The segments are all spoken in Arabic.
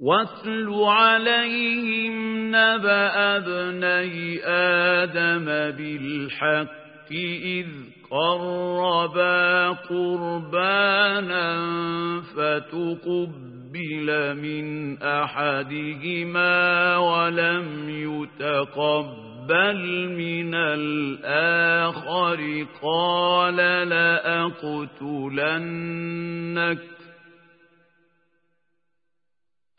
واتل عليهم نبأ ابني آدم بالحق إذ قربا قربانا فتقبل من أحدهما ولم يتقبل من الآخر. قال لأقتلنك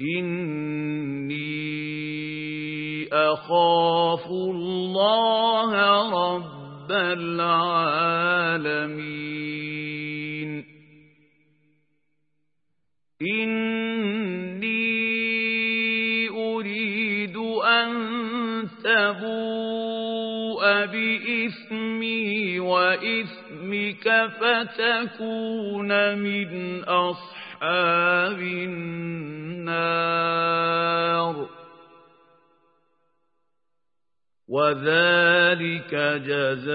إني أخاف الله رب العالمين إني أريد أن تبوء بإثمي وإثمك فتكون من أصحاب النار النار. وذلك جزاء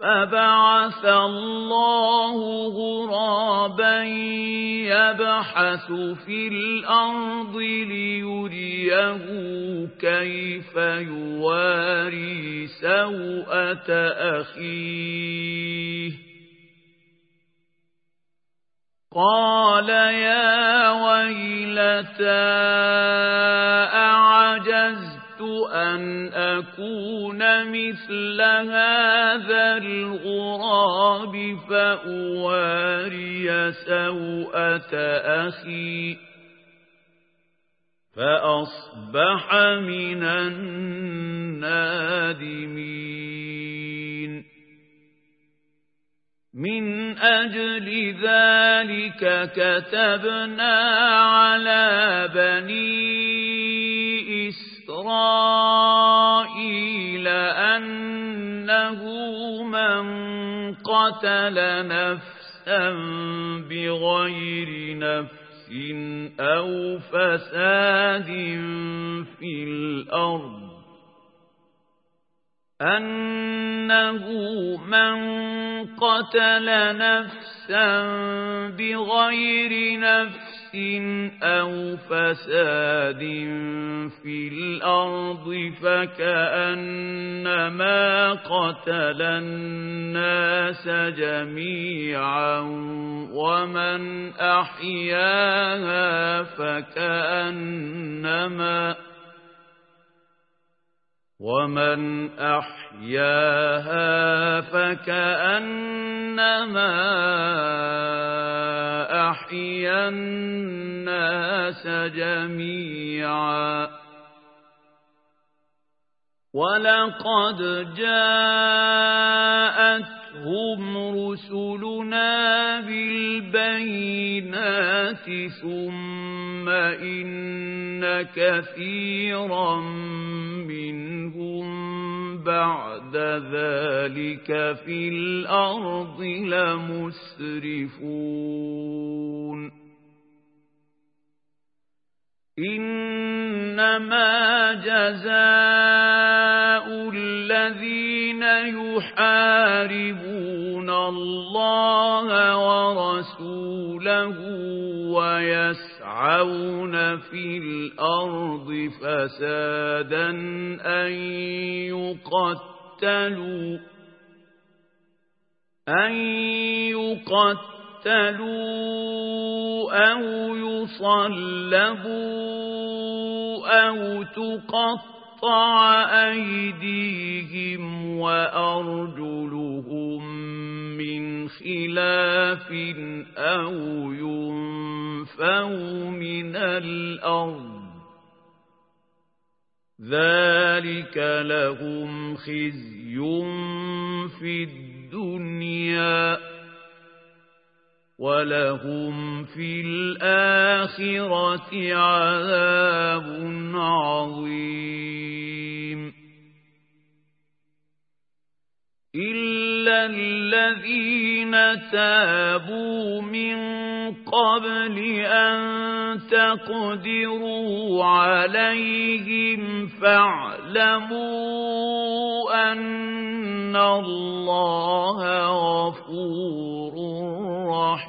فبعث الله غرابا يبحث في الأرض ليريه كيف يواري سوءة أخيه. قال يا أعجزت أن أكون مثل هذا الغراب فأواري سوءة أخي فأصبح من النادمين من أجل ذلك كتبنا على بني إسرائيل أنه من قتل نفسا بغير نفس أو فساد في الأرض أنه من قتل نفسا بغير نفس أو فساد في الأرض فكأنما قتل الناس جميعا ومن أحياها فكأنما ومن أحياها فكأنما أحيا الناس جميعا ولقد جاءتهم رسلنا بالبينات ثم إن كثيرا منهم بعد ذلك في الأرض لمسرفون. إنما جزاء الذين يحاربون الله ورسوله ويسعون في الأرض فسادا أن يقتلوا أن يقتلوا أو يصلبوا أو تقطع أيديهم وأرجلهم من خلاف أو ينفوا من الأرض ذلك لهم خزي في الدنيا ولهم في الآخرة عذاب عظيم إلا الذين تابوا من قبل أن تقدروا عليهم فاعلموا أن الله غفور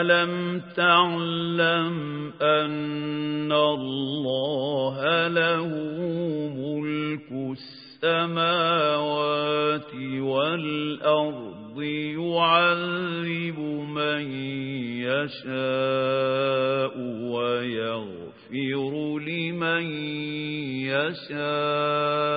ألم تعلم أن الله له ملك السماوات والأرض يعذب من يشاء ويغفر لمن يشاء